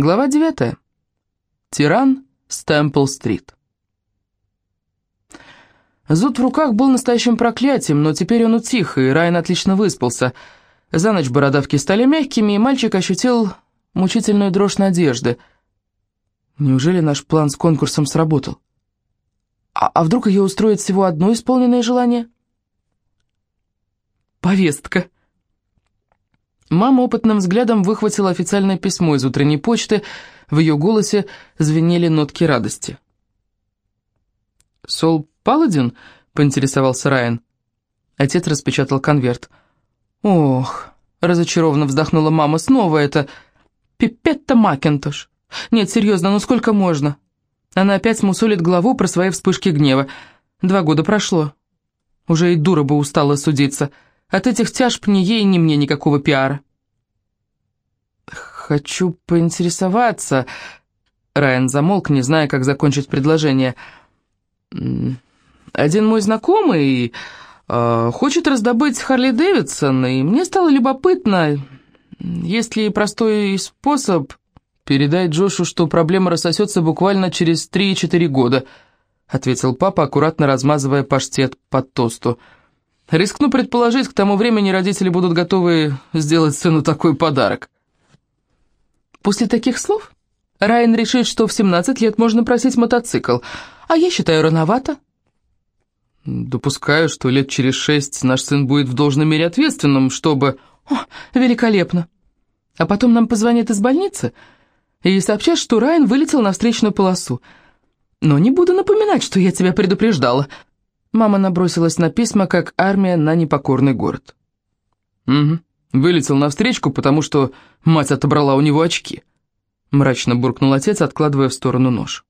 Глава 9. Тиран с Темпл-стрит. Зуд в руках был настоящим проклятием, но теперь он утих, и Райан отлично выспался. За ночь бородавки стали мягкими, и мальчик ощутил мучительную дрожь надежды. Неужели наш план с конкурсом сработал? А, а вдруг ее устроит всего одно исполненное желание? Повестка. Мама опытным взглядом выхватила официальное письмо из утренней почты, в ее голосе звенели нотки радости. «Сол Паладин?» — поинтересовался Райан. Отец распечатал конверт. «Ох!» — разочарованно вздохнула мама. «Снова это... Пипетта Макинтош. Нет, серьезно, ну сколько можно?» Она опять мусолит главу про свои вспышки гнева. Два года прошло. Уже и дура бы устала судиться. От этих тяжб ни ей, ни мне никакого пиара. «Хочу поинтересоваться...» Райан замолк, не зная, как закончить предложение. «Один мой знакомый э, хочет раздобыть Харли Дэвидсон, и мне стало любопытно, есть ли простой способ передать Джошу, что проблема рассосется буквально через 3-4 года», ответил папа, аккуратно размазывая паштет под тосту. Рискну предположить, к тому времени родители будут готовы сделать сыну такой подарок. После таких слов Райан решит, что в 17 лет можно просить мотоцикл, а я считаю рановато. Допускаю, что лет через шесть наш сын будет в должной мере ответственным, чтобы... О, великолепно. А потом нам позвонят из больницы и сообщат, что Райан вылетел на встречную полосу. Но не буду напоминать, что я тебя предупреждала. Мама набросилась на письма, как армия на непокорный город. «Угу, вылетел навстречку, потому что мать отобрала у него очки», мрачно буркнул отец, откладывая в сторону нож.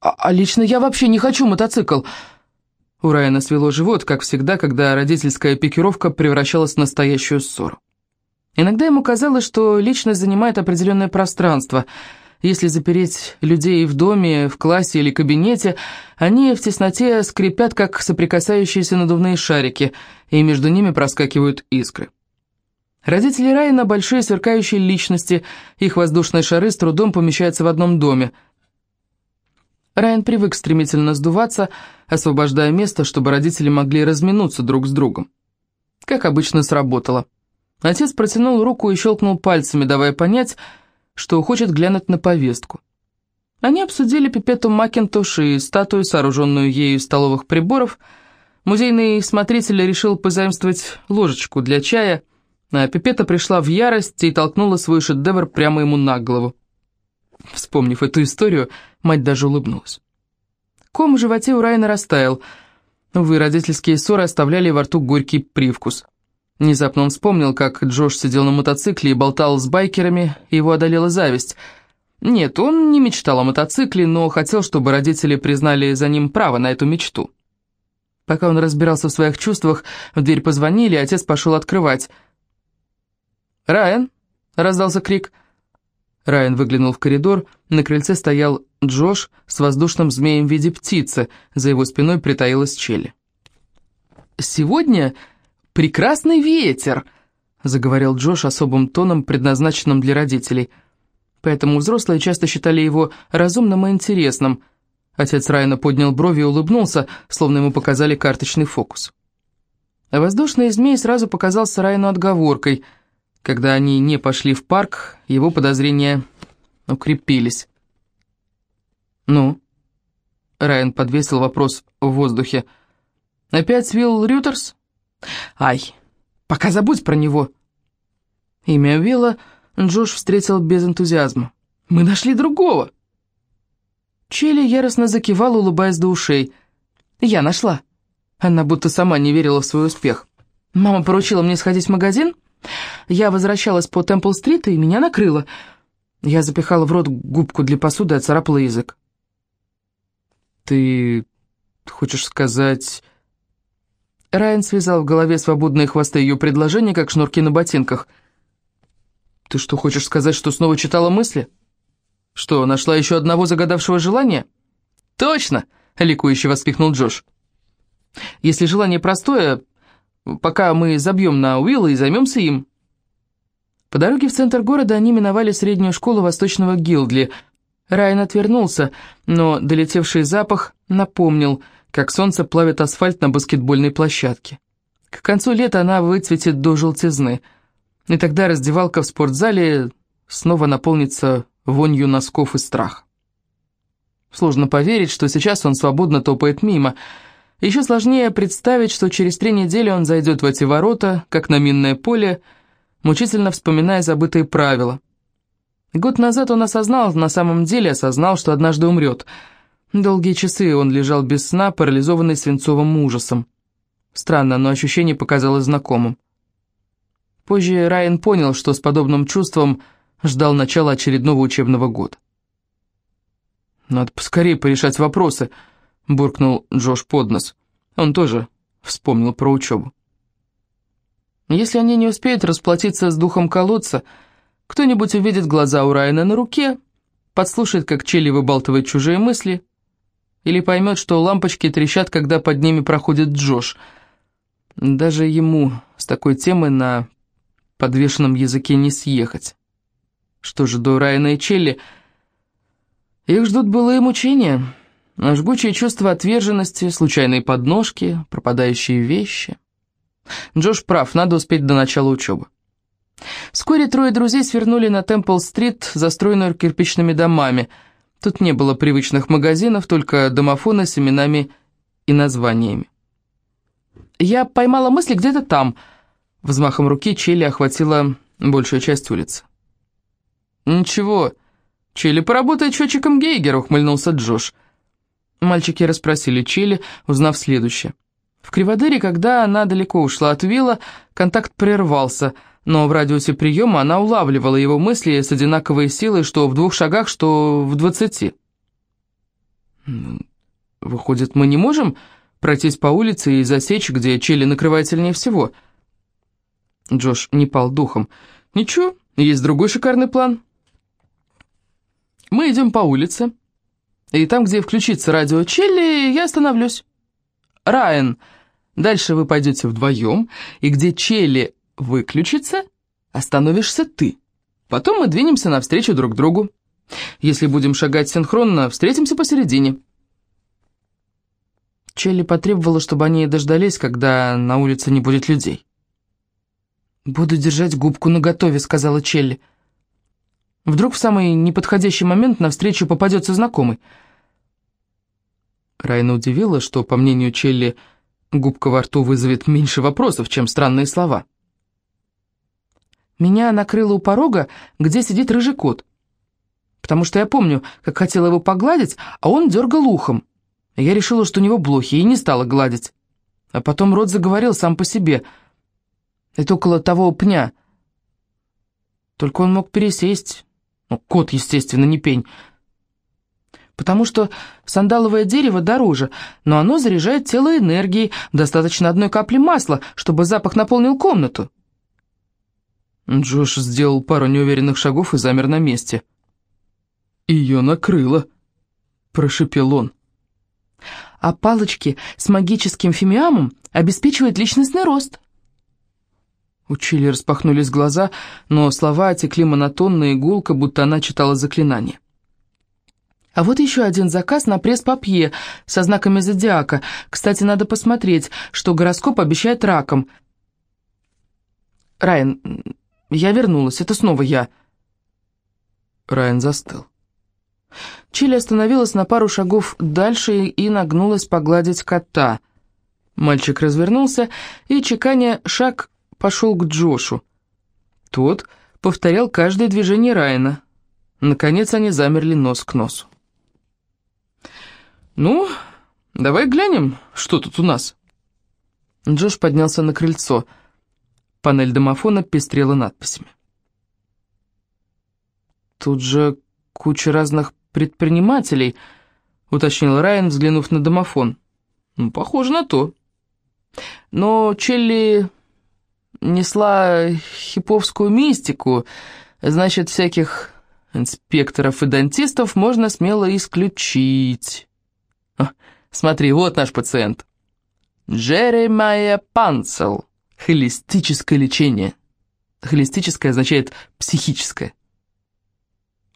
«А, а лично я вообще не хочу мотоцикл!» У Райана свело живот, как всегда, когда родительская пикировка превращалась в настоящую ссору. Иногда ему казалось, что личность занимает определенное пространство – если запереть людей в доме, в классе или кабинете, они в тесноте скрипят, как соприкасающиеся надувные шарики, и между ними проскакивают искры. Родители Райана – большие сверкающие личности, их воздушные шары с трудом помещаются в одном доме. Райан привык стремительно сдуваться, освобождая место, чтобы родители могли разминуться друг с другом. Как обычно сработало. Отец протянул руку и щелкнул пальцами, давая понять – что хочет глянуть на повестку. Они обсудили пипету Макинтош и статую, сооруженную ею из столовых приборов. Музейный смотритель решил позаимствовать ложечку для чая, а пипета пришла в ярость и толкнула свой шедевр прямо ему на голову. Вспомнив эту историю, мать даже улыбнулась. Ком в животе у Райана растаял. Увы, родительские ссоры оставляли во рту горький привкус. Внезапно он вспомнил, как Джош сидел на мотоцикле и болтал с байкерами, и его одолела зависть. Нет, он не мечтал о мотоцикле, но хотел, чтобы родители признали за ним право на эту мечту. Пока он разбирался в своих чувствах, в дверь позвонили, и отец пошел открывать. «Райан!» — раздался крик. Райан выглянул в коридор, на крыльце стоял Джош с воздушным змеем в виде птицы, за его спиной притаилась Челли. «Сегодня...» «Прекрасный ветер!» — заговорил Джош особым тоном, предназначенным для родителей. Поэтому взрослые часто считали его разумным и интересным. Отец Райана поднял брови и улыбнулся, словно ему показали карточный фокус. А воздушный змей сразу показался Райану отговоркой. Когда они не пошли в парк, его подозрения укрепились. «Ну?» — Райан подвесил вопрос в воздухе. «Опять Вилл Рютерс?» «Ай, пока забудь про него!» Имя Вилла Джош встретил без энтузиазма. «Мы нашли другого!» Челли яростно закивала, улыбаясь до ушей. «Я нашла!» Она будто сама не верила в свой успех. «Мама поручила мне сходить в магазин. Я возвращалась по Темпл-стрит, и меня накрыло. Я запихала в рот губку для посуды и отцарапала язык». «Ты хочешь сказать...» Райан связал в голове свободные хвосты ее предложения, как шнурки на ботинках. «Ты что, хочешь сказать, что снова читала мысли? Что, нашла еще одного загадавшего желания?» «Точно!» — ликующе воскликнул Джош. «Если желание простое, пока мы забьем на Уилла и займемся им». По дороге в центр города они миновали среднюю школу Восточного Гилдли. Райан отвернулся, но долетевший запах напомнил, как солнце плавит асфальт на баскетбольной площадке. К концу лета она выцветит до желтизны, и тогда раздевалка в спортзале снова наполнится вонью носков и страх. Сложно поверить, что сейчас он свободно топает мимо. Еще сложнее представить, что через три недели он зайдет в эти ворота, как на минное поле, мучительно вспоминая забытые правила. Год назад он осознал, на самом деле осознал, что однажды умрет. Долгие часы он лежал без сна, парализованный свинцовым ужасом. Странно, но ощущение показалось знакомым. Позже Райан понял, что с подобным чувством ждал начала очередного учебного года. «Надо поскорее порешать вопросы», — буркнул Джош под нос. Он тоже вспомнил про учебу. Если они не успеют расплатиться с духом колодца, кто-нибудь увидит глаза у Райана на руке, подслушает, как Челли выбалтывает чужие мысли, или поймет, что лампочки трещат, когда под ними проходит Джош. Даже ему с такой темы на подвешенном языке не съехать. Что же до Райана и Челли... Их ждут былые мучения, жгучие чувства отверженности, случайные подножки, пропадающие вещи. Джош прав, надо успеть до начала учебы. Вскоре трое друзей свернули на Темпл-стрит, застроенную кирпичными домами. Тут не было привычных магазинов, только домофоны с именами и названиями. «Я поймала мысли где-то там», — взмахом руки Челли охватила большую часть улицы. «Ничего», «Чили поработает счетчиком Гейгера», — ухмыльнулся Джош. Мальчики расспросили Чили, узнав следующее. В Криводере, когда она далеко ушла от вилла, контакт прервался, но в радиусе приема она улавливала его мысли с одинаковой силой, что в двух шагах, что в двадцати. «Выходит, мы не можем пройтись по улице и засечь, где Чили накрывает сильнее всего?» Джош не пал духом. «Ничего, есть другой шикарный план». Мы идем по улице, и там, где включится радио Челли, я остановлюсь. Райан, дальше вы пойдете вдвоем, и где Челли выключится, остановишься ты. Потом мы двинемся навстречу друг другу. Если будем шагать синхронно, встретимся посередине. Челли потребовала, чтобы они дождались, когда на улице не будет людей. «Буду держать губку наготове», — сказала Челли. Вдруг в самый неподходящий момент навстречу попадется знакомый. Райна удивила, что, по мнению Челли, губка во рту вызовет меньше вопросов, чем странные слова. Меня накрыло у порога, где сидит рыжий кот. Потому что я помню, как хотела его погладить, а он дергал ухом. Я решила, что у него блохи, и не стала гладить. А потом рот заговорил сам по себе. Это около того пня. Только он мог пересесть, ну, кот, естественно, не пень. Потому что сандаловое дерево дороже, но оно заряжает тело энергией, достаточно одной капли масла, чтобы запах наполнил комнату. Джош сделал пару неуверенных шагов и замер на месте. «Ее накрыло», — прошепел он. «А палочки с магическим фимиамом обеспечивают личностный рост», у Чили распахнулись глаза, но слова отекли монотонно и гулко, будто она читала заклинание. А вот еще один заказ на пресс-папье со знаками зодиака. Кстати, надо посмотреть, что гороскоп обещает раком. Райан, я вернулась, это снова я. Райан застыл. Чили остановилась на пару шагов дальше и нагнулась погладить кота. Мальчик развернулся и, чеканя шаг, пошел к Джошу. Тот повторял каждое движение Райана. Наконец они замерли нос к носу. «Ну, давай глянем, что тут у нас». Джош поднялся на крыльцо. Панель домофона пестрела надписями. «Тут же куча разных предпринимателей», — уточнил Райан, взглянув на домофон. «Ну, похоже на то». Но Челли несла хиповскую мистику, значит, всяких инспекторов и дантистов можно смело исключить. О, смотри, вот наш пациент. Джеремайя Панцел. Холистическое лечение. Холистическое означает психическое.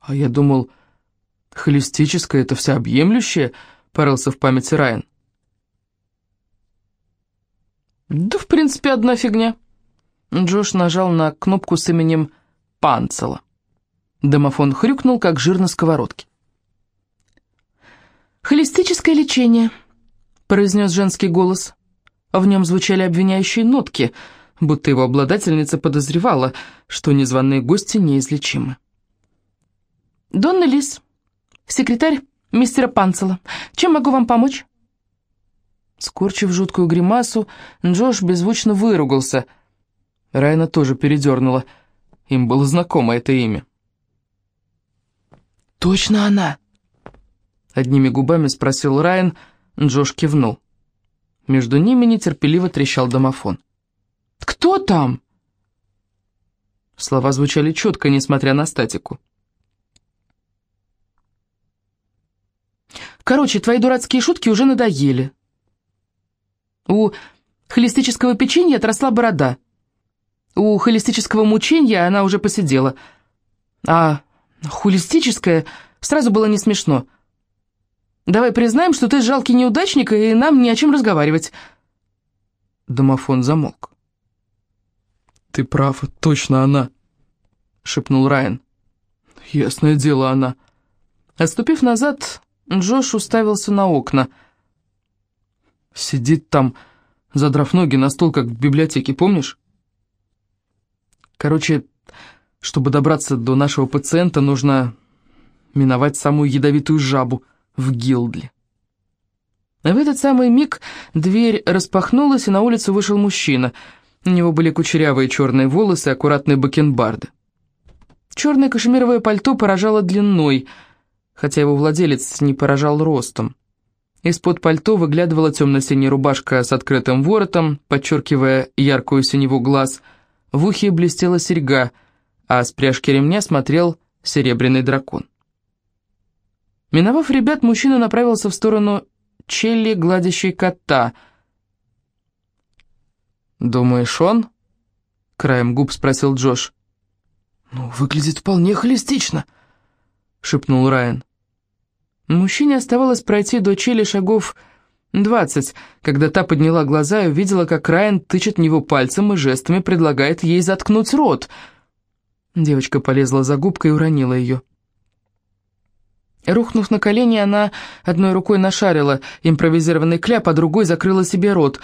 А я думал, холистическое — это всеобъемлющее, порылся в памяти Райан. Да, в принципе, одна фигня. Джош нажал на кнопку с именем Панцела. Домофон хрюкнул, как жир на сковородке. «Холистическое лечение», — произнес женский голос. В нем звучали обвиняющие нотки, будто его обладательница подозревала, что незваные гости неизлечимы. «Донна Лис, секретарь мистера Панцела. Чем могу вам помочь?» Скорчив жуткую гримасу, Джош беззвучно выругался. Райна тоже передернула. Им было знакомо это имя. «Точно она?» Одними губами спросил Райан, Джош кивнул. Между ними нетерпеливо трещал домофон. «Кто там?» Слова звучали четко, несмотря на статику. «Короче, твои дурацкие шутки уже надоели. У холистического печенья отросла борода. У холистического мучения она уже посидела. А холистическое сразу было не смешно». Давай признаем, что ты жалкий неудачник, и нам не о чем разговаривать». Домофон замолк. «Ты прав, точно она», — шепнул Райан. «Ясное дело, она». Отступив назад, Джош уставился на окна. «Сидит там, задрав ноги на стол, как в библиотеке, помнишь?» «Короче, чтобы добраться до нашего пациента, нужно миновать самую ядовитую жабу — в Гилдли. В этот самый миг дверь распахнулась, и на улицу вышел мужчина. У него были кучерявые черные волосы аккуратные бакенбарды. Черное кашемировое пальто поражало длиной, хотя его владелец не поражал ростом. Из-под пальто выглядывала темно-синяя рубашка с открытым воротом, подчеркивая яркую синеву глаз. В ухе блестела серьга, а с пряжки ремня смотрел серебряный дракон. Миновав ребят, мужчина направился в сторону Челли, гладящей кота. «Думаешь, он?» — краем губ спросил Джош. «Ну, выглядит вполне холистично», — шепнул Райан. Мужчине оставалось пройти до Челли шагов двадцать, когда та подняла глаза и увидела, как Райан тычет него пальцем и жестами предлагает ей заткнуть рот. Девочка полезла за губкой и уронила ее. Рухнув на колени, она одной рукой нашарила импровизированный кляп, а другой закрыла себе рот.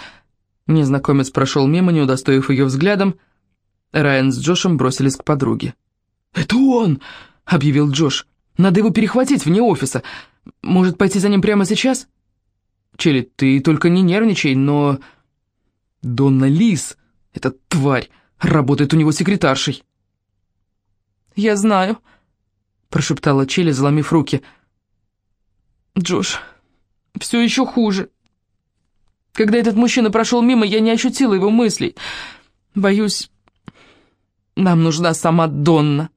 Незнакомец прошел мимо, не удостоив ее взглядом. Райан с Джошем бросились к подруге. «Это он!» — объявил Джош. «Надо его перехватить вне офиса. Может, пойти за ним прямо сейчас?» «Челли, ты только не нервничай, но...» «Донна Лис, эта тварь, работает у него секретаршей». «Я знаю», — прошептала Челли, заломив руки. «Джош, все еще хуже. Когда этот мужчина прошел мимо, я не ощутила его мыслей. Боюсь, нам нужна сама Донна».